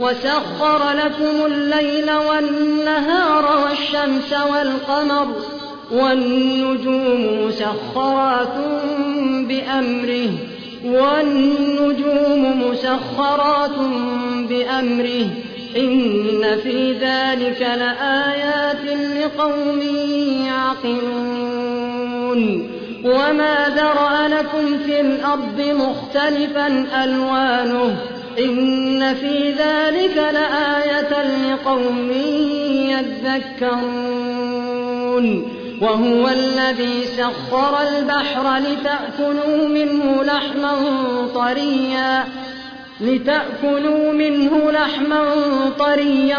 وسخر لكم الليل والنهار والشمس والقمر والنجوم مسخرات بأمره والنجوم مسخرات بأمره إن في ذلك لآيات لقوم يعقلون وما ذرأ لكم في الأرض مختلفا ألوانه إن في ذلك لآية لقوم يذكرون. وهو الذي سخر البحر لتأكلوا منه لحما طريا لتأكلوا منه لحما طريا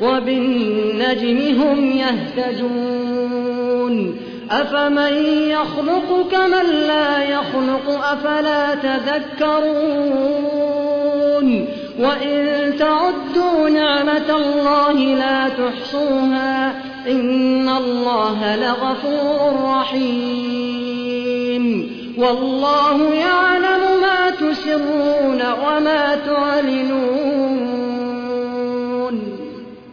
وبالنجم هم يهتدون. أفمن يخلق كمن لا يخلق أفلا تذكرون. وإن تعدوا نعمة الله لا تحصوها إن الله لغفور رحيم. والله يعلم ما تسرون وما تعلنون.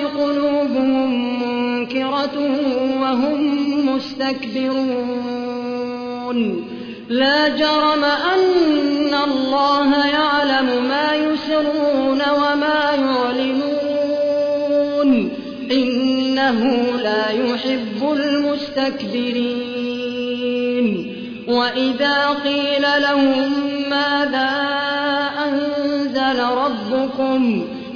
قلوب قلوبهم منكرة وهم مستكبرون لا جرم أن الله يعلم ما يسرون وما يعلنون إنه لا يحب المستكبرين وإذا قيل لهم ماذا أنزل ربكم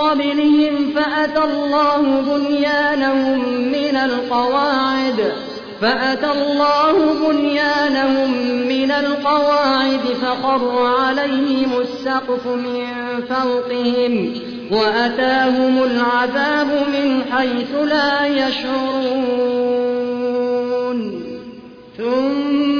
قبلهم فأتى الله بنيانهم من القواعد. فأتى الله بنيانهم من القواعد فخر عليهم السقف من فوقهم وأتاهم العذاب من حيث لا يشعرون. ثم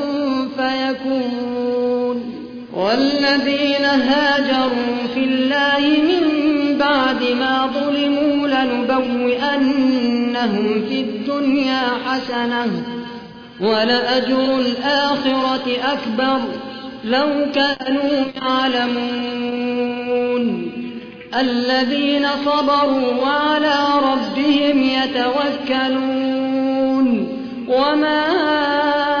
والذين هاجروا في الله من بعد ما ظلموا لنبوئنهم في الدنيا حسنة ولأجر الآخرة أكبر لو كانوا يعلمون. الذين صبروا وعلى ربهم يتوكلون. وما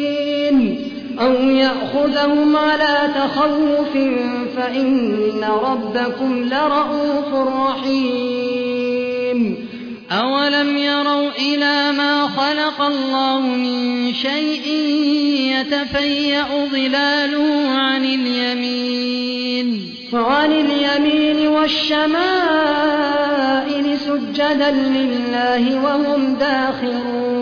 أو يأخذهم على تخوف فإن ربكم لرءوف رحيم أولم يروا إلى ما خلق الله من شيء يتفيأ ظلاله عن اليمين وعن اليمين والشمائل سجدا لله وهم داخرون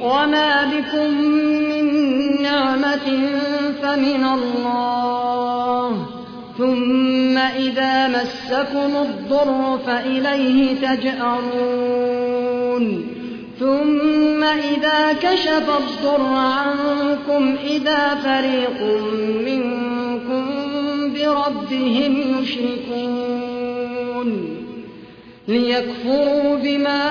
وما بكم من نعمة فمن الله ثم إذا مسكم الضر فإليه تجأرون ثم إذا كشف الضر عنكم إذا فريق منكم بربهم يشركون ليكفروا بما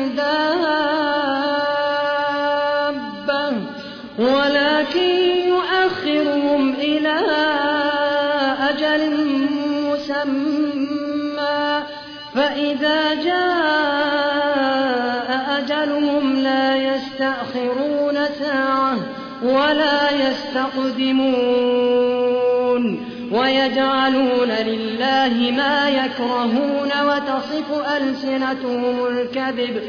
يستقدمون ويجعلون لله ما يكرهون وتصف ألسنتهم الكذب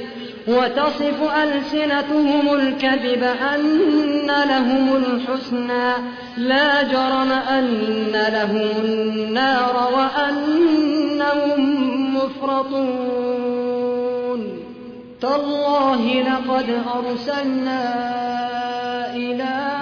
وتصف ألسنتهم الكذب أن لهم الحسنى لا جرم أن لهم النار وأنهم مفرطون تالله لقد أرسلنا إلى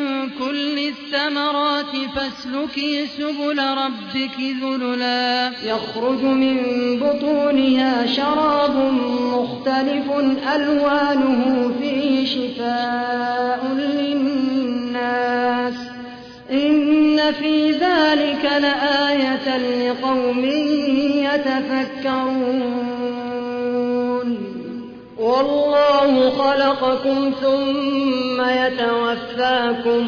كل الثمرات فاسلكي سبل ربك ذللا. يخرج من بطونها شراب مختلف ألوانه فيه شفاء للناس. إن في ذلك لآية لقوم يتفكرون. والله خلقكم ثم يتوفاكم.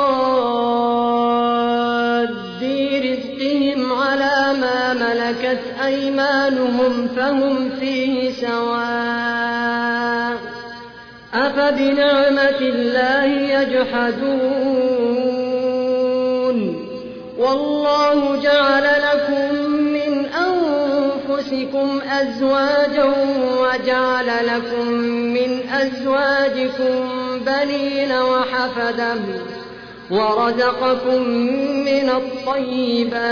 ملكت أيمانهم فهم فيه سواء أفبنعمة الله يجحدون والله جعل لكم من أنفسكم أزواجا وجعل لكم من أزواجكم بنين وحفدا ورزقكم من الطيبات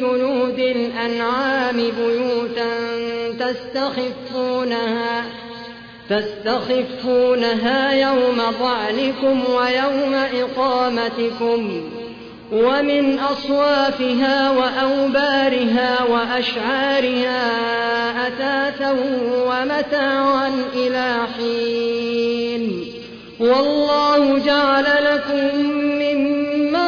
جلود الأنعام بيوتا تستخفونها تستخفونها يوم ضعنكم ويوم إقامتكم ومن أصوافها وأوبارها وأشعارها أثاثا ومتاعا إلى حين. والله جعل لكم مما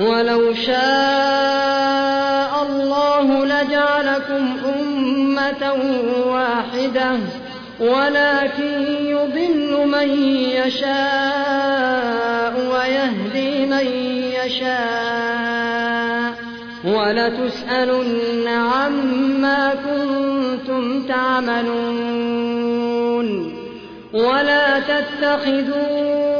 ولو شاء الله لجعلكم أمة واحدة ولكن يضل من يشاء ويهدي من يشاء. ولتسألن عما كنتم تعملون. ولا تتخذوا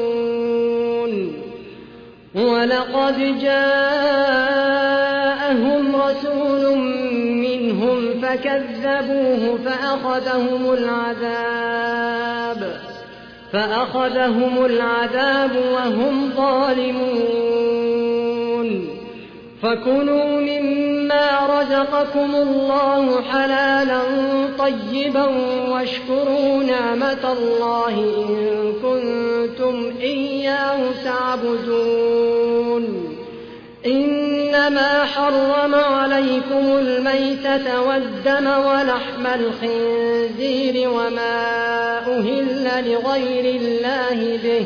ولقد جاءهم رسول منهم فكذبوه فأخذهم العذاب فأخذهم العذاب وهم ظالمون. فكلوا مما رزقكم الله حلالا طيبا واشكروا نعمة الله إن كنتم إياه تعبدون. إنما حرم عليكم الميتة والدم ولحم الخنزير وما أهل لغير الله به.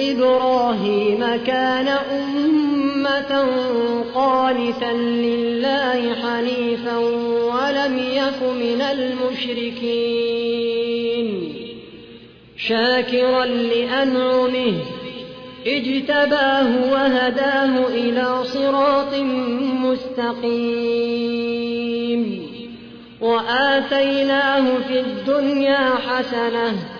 إبراهيم كان أمة قانتا لله حنيفا ولم يك من المشركين. شاكرا لأنعمه اجتباه وهداه إلى صراط مستقيم. وآتيناه في الدنيا حسنة